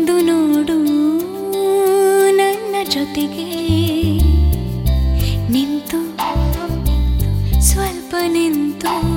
ಬಂದು ನೋಡು ನನ್ನ ಜೊತೆಗೆ. ನಿಂತು ಸ್ವಲ್ಪ ನಿಂತು.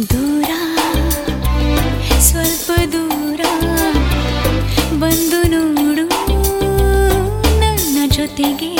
ದೂರ ಸ್ವಲ್ಪ ದೂರ ಬಂದು ನೋಡು ನನ್ನ ಜೊತೆಗೆ.